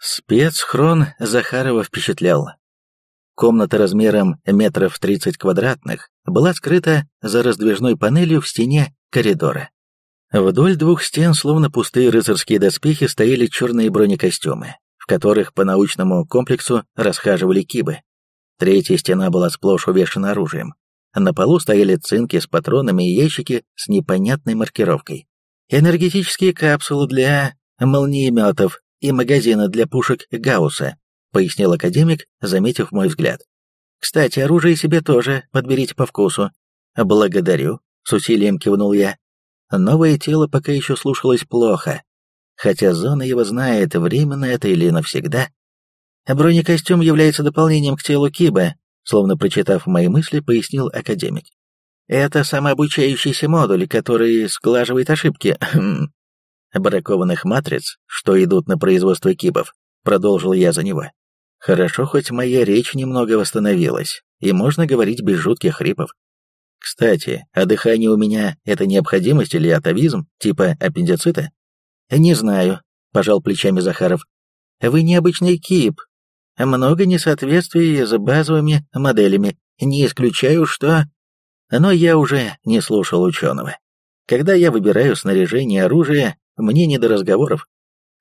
Спецхрон Захарова впечатлял. Комната размером метров 30 квадратных была скрыта за раздвижной панелью в стене коридора. Вдоль двух стен, словно пустые рыцарские доспехи, стояли черные бронекостюмы, в которых по научному комплексу расхаживали кибы. Третья стена была сплошь увешана оружием. На полу стояли цинки с патронами и ящики с непонятной маркировкой. Энергетические капсулы для молниеметов и магазины для пушек Гаусса, пояснил академик, заметив мой взгляд. Кстати, оружие себе тоже подберите по вкусу. Благодарю, с усилием кивнул я. Новое тело пока еще слушалось плохо, хотя зона его знает, временно это или навсегда. Бронекостюм является дополнением к телу Киба, словно прочитав мои мысли, пояснил академик. Это самообучающийся модуль, который сглаживает ошибки бракованных матриц, что идут на производство кибов, продолжил я за него. Хорошо, хоть моя речь немного восстановилась, и можно говорить без жутких хрипов. Кстати, а дыхание у меня — это необходимость или атовизм, типа аппендицита? Не знаю, пожал плечами Захаров. Вы необычный кип. Много несоответствий с базовыми моделями. Не исключаю, что... Но я уже не слушал ученого. Когда я выбираю снаряжение оружия, мне не до разговоров.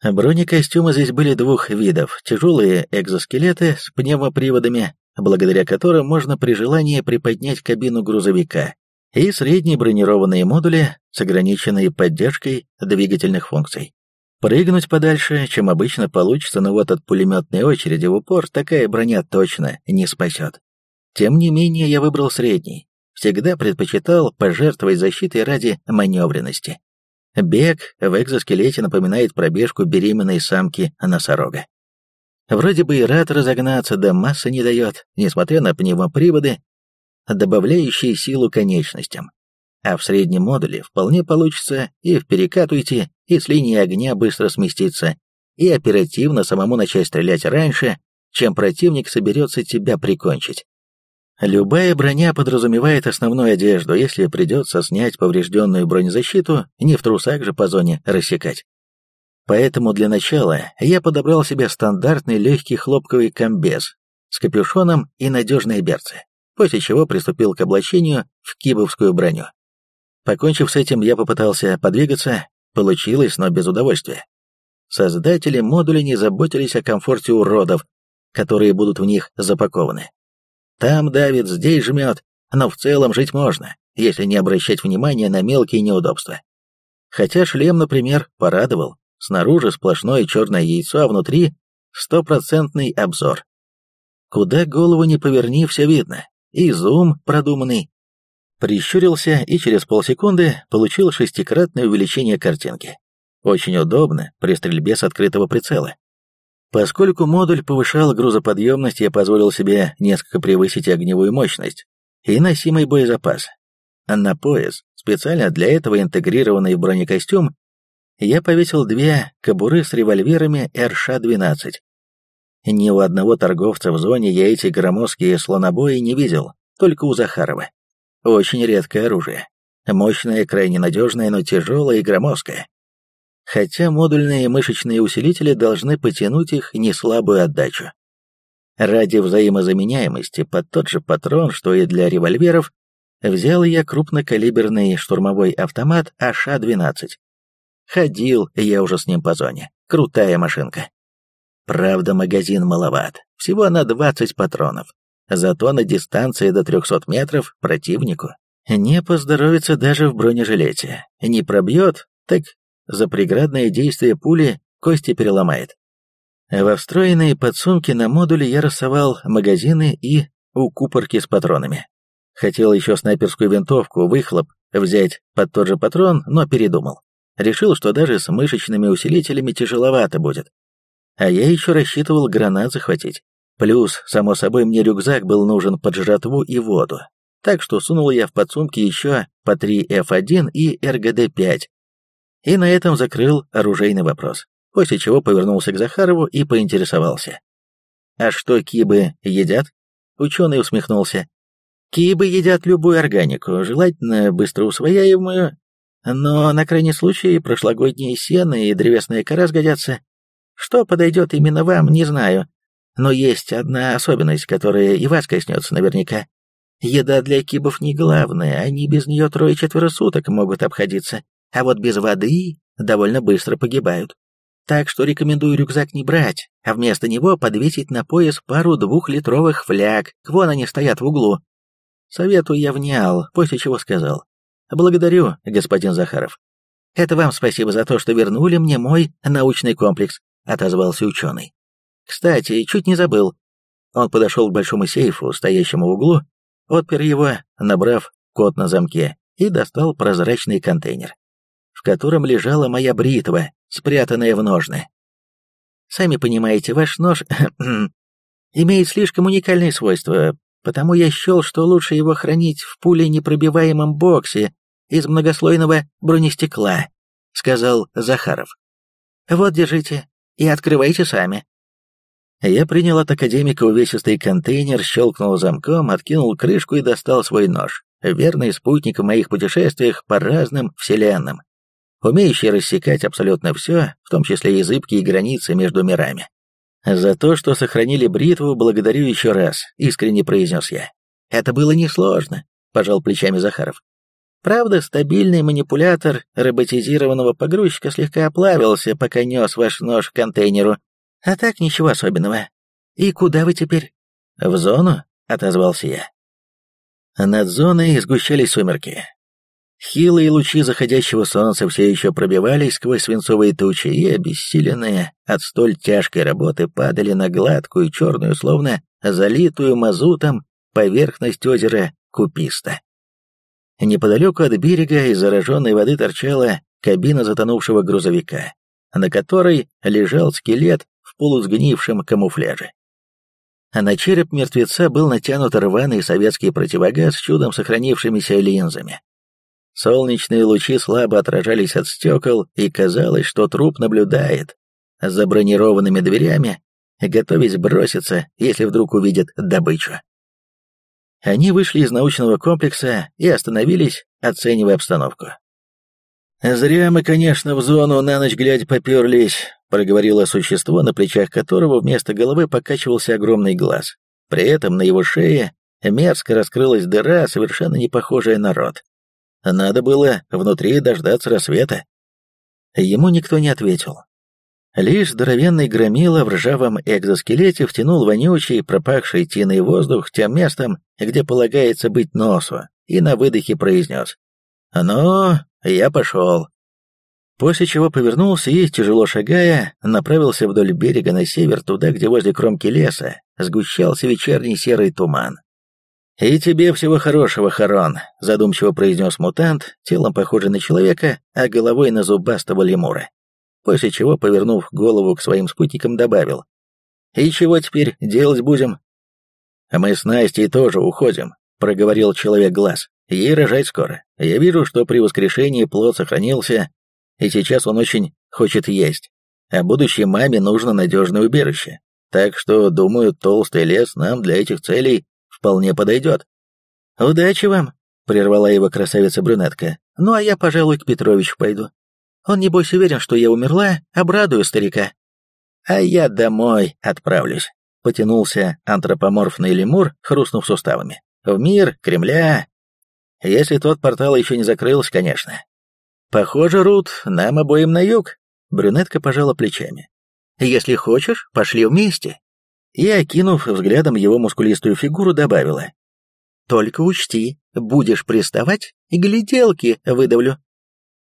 Бронекостюмы здесь были двух видов. Тяжелые экзоскелеты с пневмоприводами, благодаря которым можно при желании приподнять кабину грузовика, и средние бронированные модули с ограниченной поддержкой двигательных функций. Прыгнуть подальше, чем обычно получится, но вот от пулеметной очереди в упор такая броня точно не спасет. Тем не менее, я выбрал средний. Всегда предпочитал пожертвовать защитой ради маневренности. Бег в экзоскелете напоминает пробежку беременной самки носорога. Вроде бы и рад разогнаться, да масса не дает, несмотря на пневмоприводы, добавляющие силу конечностям. А в среднем модуле вполне получится и в перекат уйти, и с линии огня быстро сместиться, и оперативно самому начать стрелять раньше, чем противник соберется тебя прикончить. Любая броня подразумевает основную одежду, если придется снять поврежденную бронезащиту, не в трусах же по зоне рассекать. Поэтому для начала я подобрал себе стандартный легкий хлопковый комбез с капюшоном и надежные берцы, после чего приступил к облачению в кибовскую броню. Покончив с этим, я попытался подвигаться, получилось, но без удовольствия. Создатели модуля не заботились о комфорте уродов, которые будут в них запакованы. Там давит, здесь жмет, но в целом жить можно, если не обращать внимания на мелкие неудобства. Хотя шлем, например, порадовал. Снаружи сплошное черное яйцо, а внутри стопроцентный обзор. Куда голову не поверни, все видно. И зум продуманный. Прищурился и через полсекунды получил шестикратное увеличение картинки. Очень удобно при стрельбе с открытого прицела. Поскольку модуль повышал грузоподъемность, я позволил себе несколько превысить огневую мощность и носимый боезапас. На пояс, специально для этого интегрированный в бронекостюм, я повесил две кобуры с револьверами РШ-12. Ни у одного торговца в зоне я эти громоздкие слонобои не видел, только у Захарова. Очень редкое оружие. Мощное, крайне надежное, но тяжелое и громоздкое хотя модульные мышечные усилители должны потянуть их неслабую отдачу. Ради взаимозаменяемости под тот же патрон, что и для револьверов, взял я крупнокалиберный штурмовой автомат АШ-12. Ходил я уже с ним по зоне. Крутая машинка. Правда, магазин маловат. Всего на 20 патронов. Зато на дистанции до 300 метров противнику не поздоровится даже в бронежилете. Не пробьет, так за преградное действие пули кости переломает. Во встроенные подсумки на модуле я рассовал магазины и укупорки с патронами. Хотел еще снайперскую винтовку, выхлоп, взять под тот же патрон, но передумал. Решил, что даже с мышечными усилителями тяжеловато будет. А я еще рассчитывал гранат захватить. Плюс, само собой, мне рюкзак был нужен под жратву и воду. Так что сунул я в подсумки еще по 3 F1 и РГД-5, и на этом закрыл оружейный вопрос, после чего повернулся к Захарову и поинтересовался. «А что кибы едят?» Ученый усмехнулся. «Кибы едят любую органику, желательно быстро усвояемую, но на крайний случай прошлогодние сено и древесная кора сгодятся. Что подойдет именно вам, не знаю. Но есть одна особенность, которая и вас коснется наверняка. Еда для кибов не главная, они без нее трое-четверо суток могут обходиться, а вот без воды довольно быстро погибают. Так что рекомендую рюкзак не брать, а вместо него подвесить на пояс пару двухлитровых фляг, вон они стоят в углу. Совету я внял, после чего сказал. «Благодарю, господин Захаров. Это вам спасибо за то, что вернули мне мой научный комплекс», — отозвался ученый. «Кстати, чуть не забыл». Он подошел к большому сейфу, стоящему в углу, отпер его, набрав код на замке, и достал прозрачный контейнер, в котором лежала моя бритва, спрятанная в ножны. Сами понимаете, ваш нож имеет слишком уникальные свойства, потому я счел, что лучше его хранить в пуленепробиваемом боксе из многослойного бронестекла, сказал Захаров. Вот, держите, и открывайте сами. Я принял от академика увесистый контейнер, щелкнул замком, откинул крышку и достал свой нож, верный спутник в моих путешествиях по разным вселенным, умеющий рассекать абсолютно все, в том числе и зыбкие границы между мирами. «За то, что сохранили бритву, благодарю еще раз», — искренне произнес я. «Это было несложно», — пожал плечами Захаров. «Правда, стабильный манипулятор роботизированного погрузчика слегка оплавился, пока нес ваш нож к контейнеру. А так ничего особенного. И куда вы теперь?» «В зону», — отозвался я. Над зоной сгущались сумерки. Хилые лучи заходящего солнца все еще пробивались сквозь свинцовые тучи и, обессиленные от столь тяжкой работы, падали на гладкую, черную, словно залитую мазутом, поверхность озера Куписта. Неподалеку от берега из зараженной воды торчала кабина затонувшего грузовика, на которой лежал скелет в полусгнившем камуфляже. А на череп мертвеца был натянут рваный советский противогаз с чудом сохранившимися линзами. Солнечные лучи слабо отражались от стекол, и казалось, что труп наблюдает за бронированными дверями, готовясь броситься, если вдруг увидит добычу. Они вышли из научного комплекса и остановились, оценивая обстановку. «Зря мы, конечно, в зону на ночь глядя поперлись», — проговорило существо, на плечах которого вместо головы покачивался огромный глаз. При этом на его шее мерзко раскрылась дыра, совершенно не похожая на рот. Надо было внутри дождаться рассвета. Ему никто не ответил. Лишь здоровенный громила в ржавом экзоскелете втянул вонючий, пропахший тиной воздух тем местом, где полагается быть носу, и на выдохе произнес «Ну, я пошел». После чего повернулся и, тяжело шагая, направился вдоль берега на север, туда, где возле кромки леса сгущался вечерний серый туман. «И тебе всего хорошего, Харон», — задумчиво произнес мутант, телом похожий на человека, а головой на зубастого лемура. После чего, повернув голову к своим спутникам, добавил. «И чего теперь делать будем?» «Мы с Настей тоже уходим», — проговорил человек-глаз. «Ей рожать скоро. Я вижу, что при воскрешении плод сохранился, и сейчас он очень хочет есть. А будущей маме нужно надежное убежище. Так что, думаю, толстый лес нам для этих целей вполне подойдет. «Удачи вам!» — прервала его красавица-брюнетка. «Ну, а я, пожалуй, к Петровичу пойду. Он, небось, уверен, что я умерла, обрадую старика». «А я домой отправлюсь», — потянулся антропоморфный лемур, хрустнув суставами. «В мир Кремля. Если тот портал еще не закрылся, конечно. Похоже, Рут, нам обоим на юг». Брюнетка пожала плечами. «Если хочешь, пошли вместе и, окинув взглядом его мускулистую фигуру, добавила. «Только учти, будешь приставать, и гляделки выдавлю».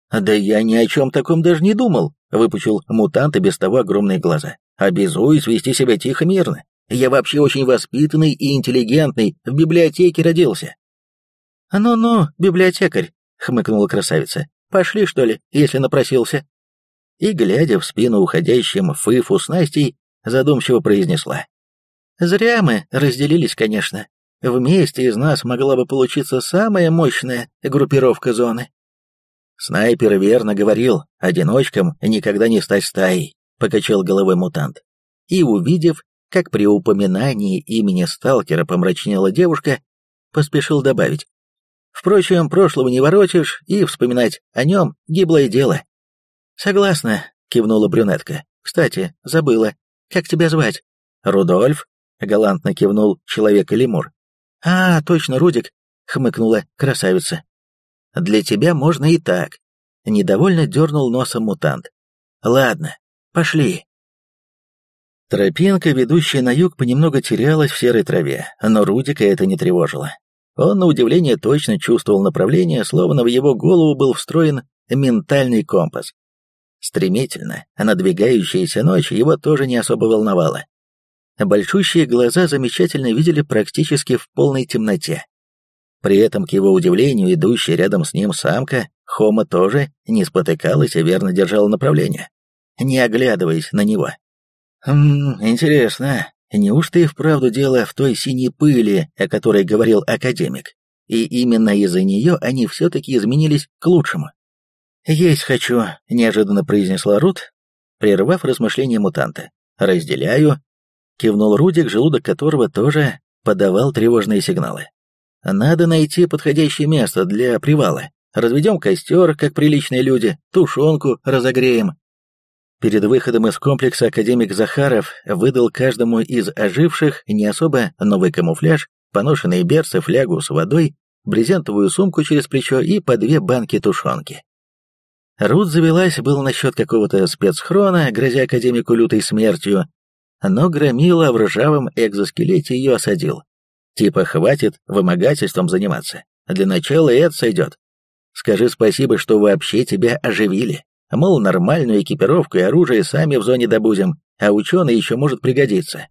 «Да я ни о чем таком даже не думал», — выпучил мутант и без того огромные глаза. «Обязуюсь вести себя тихо мирно. Я вообще очень воспитанный и интеллигентный, в библиотеке родился». «Ну-ну, библиотекарь», — хмыкнула красавица. «Пошли, что ли, если напросился?» И, глядя в спину уходящим Фыфу с Настей, задумчиво произнесла. «Зря мы разделились, конечно. Вместе из нас могла бы получиться самая мощная группировка зоны». «Снайпер верно говорил, одиночкам никогда не стать стаей», — покачал головой мутант. И, увидев, как при упоминании имени сталкера помрачнела девушка, поспешил добавить. «Впрочем, прошлого не воротишь, и вспоминать о нем — гиблое дело». «Согласна», — кивнула брюнетка. Кстати, забыла. Как тебя звать? Рудольф? Галантно кивнул человек или лемур. А, точно, Рудик, хмыкнула красавица. Для тебя можно и так. Недовольно дернул носом мутант. Ладно, пошли. Тропинка, ведущая на юг, понемногу терялась в серой траве, но Рудика это не тревожило. Он, на удивление, точно чувствовал направление, словно в его голову был встроен ментальный компас. Стремительно, а надвигающаяся ночь его тоже не особо волновала. Большущие глаза замечательно видели практически в полной темноте. При этом, к его удивлению, идущая рядом с ним самка, Хома тоже не спотыкалась и верно держала направление, не оглядываясь на него. «Хм, интересно, неужто и вправду дело в той синей пыли, о которой говорил академик? И именно из-за нее они все-таки изменились к лучшему?» «Есть хочу», — неожиданно произнесла Рут, прервав размышления мутанта. «Разделяю», — кивнул Рудик, желудок которого тоже подавал тревожные сигналы. «Надо найти подходящее место для привала. Разведем костер, как приличные люди, тушенку разогреем». Перед выходом из комплекса академик Захаров выдал каждому из оживших не особо новый камуфляж, поношенные берцы, флягу с водой, брезентовую сумку через плечо и по две банки тушенки. Рут завелась был насчет какого-то спецхрона, грозя академику лютой смертью, но громила в ржавом экзоскелете ее осадил. Типа хватит вымогательством заниматься. Для начала и это сойдет. Скажи спасибо, что вообще тебя оживили. Мол, нормальную экипировку и оружие сами в зоне добудем, а ученый еще может пригодиться.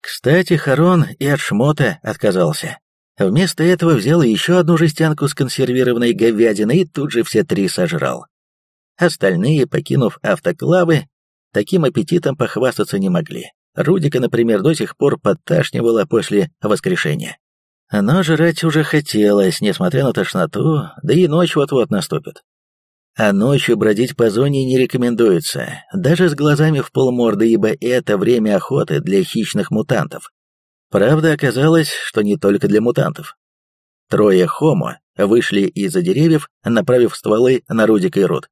Кстати, Харон и от шмота отказался. Вместо этого взял еще одну жестянку с консервированной говядиной и тут же все три сожрал. Остальные, покинув автоклавы, таким аппетитом похвастаться не могли. Рудика, например, до сих пор подташнивала после воскрешения. Но жрать уже хотелось, несмотря на тошноту, да и ночь вот-вот наступит. А ночью бродить по зоне не рекомендуется, даже с глазами в полморды, ибо это время охоты для хищных мутантов. Правда, оказалось, что не только для мутантов. Трое хомо вышли из-за деревьев, направив стволы на Рудика и Руд.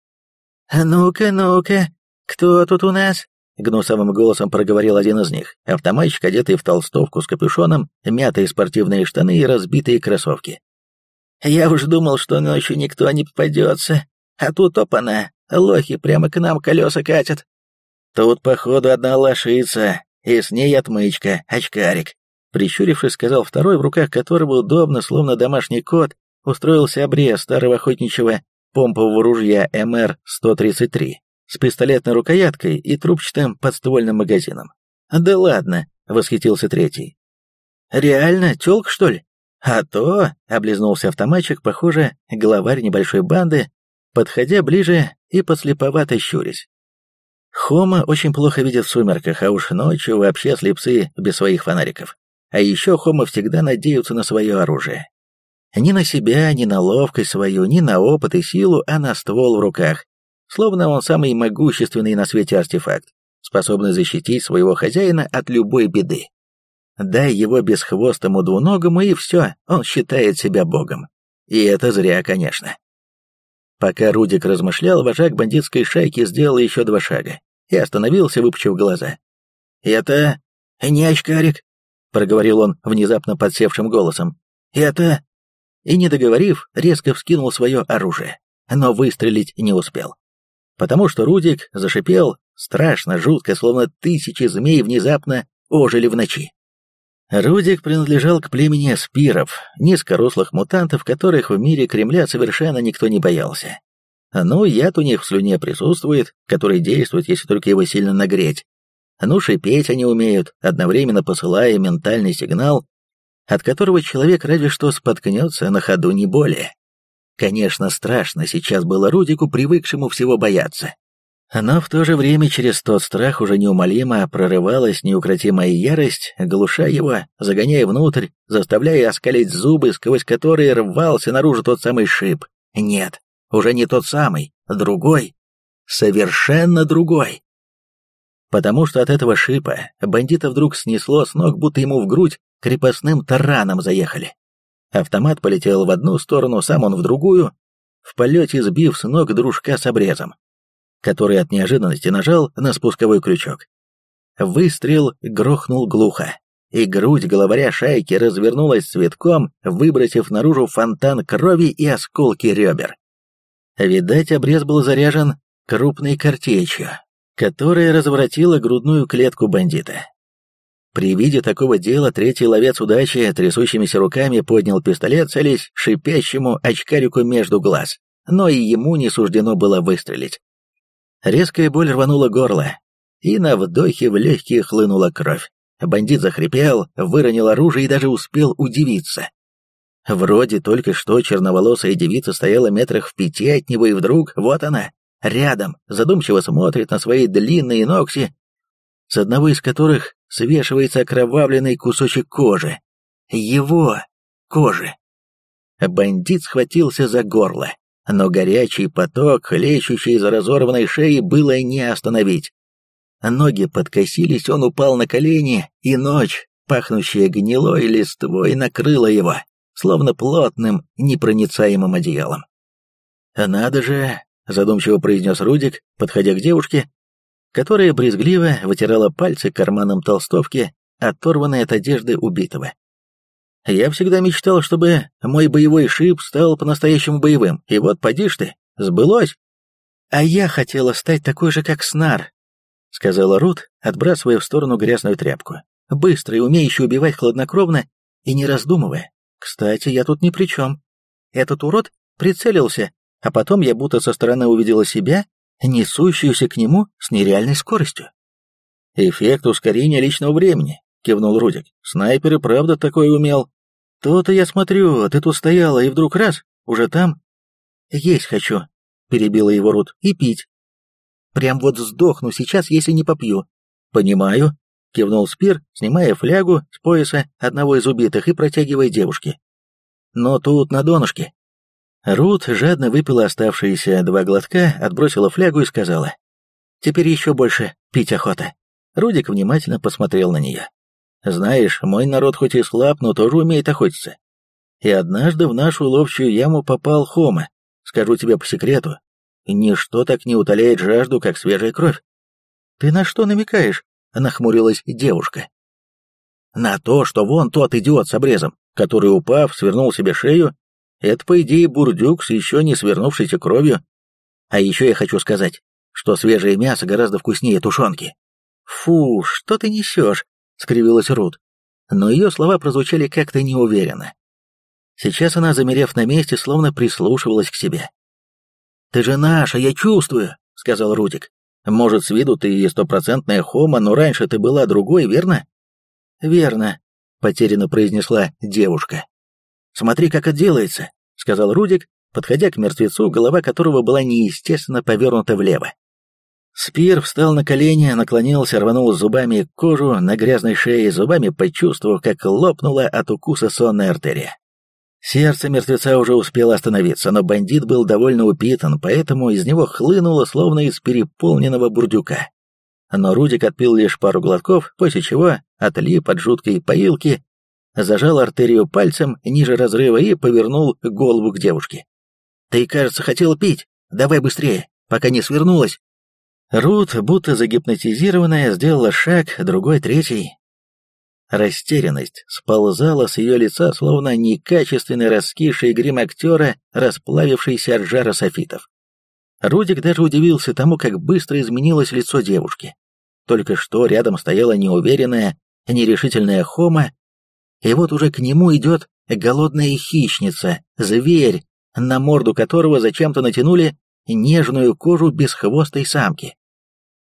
«Ну-ка, ну-ка, кто тут у нас?» Гнусовым голосом проговорил один из них. Автоматчик, одетый в толстовку с капюшоном, мятые спортивные штаны и разбитые кроссовки. «Я уж думал, что ночью никто не попадется, а тут опана, лохи прямо к нам колеса катят». «Тут, походу, одна лошица, и с ней отмычка, очкарик», прищурившись, сказал второй, в руках которого удобно, словно домашний кот, устроился обрез старого охотничьего помпового ружья МР-133 с пистолетной рукояткой и трубчатым подствольным магазином. «Да ладно», — восхитился третий. «Реально, тёлка, что ли?» «А то», — облизнулся автоматчик, похоже, главарь небольшой банды, подходя ближе и подслеповато щурясь. Хома очень плохо видит в сумерках, а уж ночью вообще слепцы без своих фонариков. А еще Хома всегда надеются на свое оружие. Ни на себя, ни на ловкость свою, ни на опыт и силу, а на ствол в руках. Словно он самый могущественный на свете артефакт, способный защитить своего хозяина от любой беды. Дай его бесхвостому двуногому, и все, он считает себя богом. И это зря, конечно. Пока Рудик размышлял, вожак бандитской шайки сделал еще два шага и остановился, выпучив глаза. «Это не очкарик», — проговорил он внезапно подсевшим голосом. «Это и, не договорив, резко вскинул свое оружие, но выстрелить не успел. Потому что Рудик зашипел страшно, жутко, словно тысячи змей внезапно ожили в ночи. Рудик принадлежал к племени спиров, низкорослых мутантов, которых в мире Кремля совершенно никто не боялся. Ну, яд у них в слюне присутствует, который действует, если только его сильно нагреть. Ну, шипеть они умеют, одновременно посылая ментальный сигнал от которого человек разве что споткнется на ходу не более. Конечно, страшно сейчас было Рудику, привыкшему всего бояться. Но в то же время через тот страх уже неумолимо прорывалась неукротимая ярость, глуша его, загоняя внутрь, заставляя оскалить зубы, сквозь которые рвался наружу тот самый шип. Нет, уже не тот самый, другой. Совершенно другой. Потому что от этого шипа бандита вдруг снесло с ног, будто ему в грудь крепостным тараном заехали. Автомат полетел в одну сторону, сам он в другую, в полете сбив с ног дружка с обрезом. который от неожиданности нажал на спусковой крючок. Выстрел грохнул глухо, и грудь главаря шайки развернулась цветком, выбросив наружу фонтан крови и осколки ребер. Видать, обрез был заряжен крупной картечью, которая разворотила грудную клетку бандита. При виде такого дела третий ловец удачи трясущимися руками поднял пистолет, целясь шипящему очкарику между глаз, но и ему не суждено было выстрелить. Резкая боль рванула горло, и на вдохе в легкие хлынула кровь. Бандит захрипел, выронил оружие и даже успел удивиться. Вроде только что черноволосая девица стояла метрах в пяти от него, и вдруг, вот она, рядом, задумчиво смотрит на свои длинные ногти, с одного из которых свешивается окровавленный кусочек кожи. Его кожи. Бандит схватился за горло, но горячий поток, хлещущий из разорванной шеи, было не остановить. Ноги подкосились, он упал на колени, и ночь, пахнущая гнилой листвой, накрыла его, словно плотным, непроницаемым одеялом. «Надо же», — задумчиво произнес Рудик, подходя к девушке, которая брезгливо вытирала пальцы карманом толстовки, оторванной от одежды убитого. «Я всегда мечтал, чтобы мой боевой шип стал по-настоящему боевым, и вот поди ты, сбылось!» «А я хотела стать такой же, как Снар», — сказала Рут, отбрасывая в сторону грязную тряпку. «Быстрый, умеющий убивать хладнокровно и не раздумывая. Кстати, я тут ни при чем. Этот урод прицелился, а потом я будто со стороны увидела себя, несущуюся к нему с нереальной скоростью». «Эффект ускорения личного времени», — кивнул Рудик. «Снайпер и правда такое умел». «То-то я смотрю, ты тут стояла, и вдруг раз, уже там». «Есть хочу», — перебила его Рут, — «и пить. Прям вот сдохну сейчас, если не попью. Понимаю, кивнул Спир, снимая флягу с пояса одного из убитых и протягивая девушке. Но тут на донышке. Рут жадно выпила оставшиеся два глотка, отбросила флягу и сказала. «Теперь еще больше пить охота». Рудик внимательно посмотрел на нее. «Знаешь, мой народ хоть и слаб, но тоже умеет охотиться. И однажды в нашу ловчую яму попал Хома. Скажу тебе по секрету, Ничто так не утоляет жажду, как свежая кровь. Ты на что намекаешь? Нахмурилась девушка. На то, что вон тот идиот с обрезом, который, упав, свернул себе шею, это, по идее, бурдюк с еще не свернувшейся кровью. А еще я хочу сказать, что свежее мясо гораздо вкуснее тушенки. Фу, что ты несешь? скривилась Рут. Но ее слова прозвучали как-то неуверенно. Сейчас она, замерев на месте, словно прислушивалась к себе. «Ты же наша, я чувствую», — сказал Рудик. «Может, с виду ты и стопроцентная хома, но раньше ты была другой, верно?» «Верно», — потерянно произнесла девушка. «Смотри, как это делается», — сказал Рудик, подходя к мертвецу, голова которого была неестественно повернута влево. Спир встал на колени, наклонился, рванул зубами кожу на грязной шее, зубами почувствовав, как лопнула от укуса сонная артерия. Сердце мертвеца уже успело остановиться, но бандит был довольно упитан, поэтому из него хлынуло, словно из переполненного бурдюка. Но Рудик отпил лишь пару глотков, после чего отлип от жуткой поилки, зажал артерию пальцем ниже разрыва и повернул голову к девушке. «Ты, кажется, хотел пить. Давай быстрее, пока не свернулась». Рут, будто загипнотизированная, сделала шаг, другой, третий. Растерянность сползала с ее лица, словно некачественный раскисший грим актера, расплавившийся от жара софитов. Рудик даже удивился тому, как быстро изменилось лицо девушки. Только что рядом стояла неуверенная, нерешительная Хома, и вот уже к нему идет голодная хищница, зверь, на морду которого зачем-то натянули нежную кожу бесхвостой самки.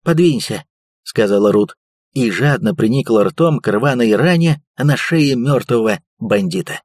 «Подвинься», — сказала Рут и жадно приникла ртом к рваной ране на шее мертвого бандита.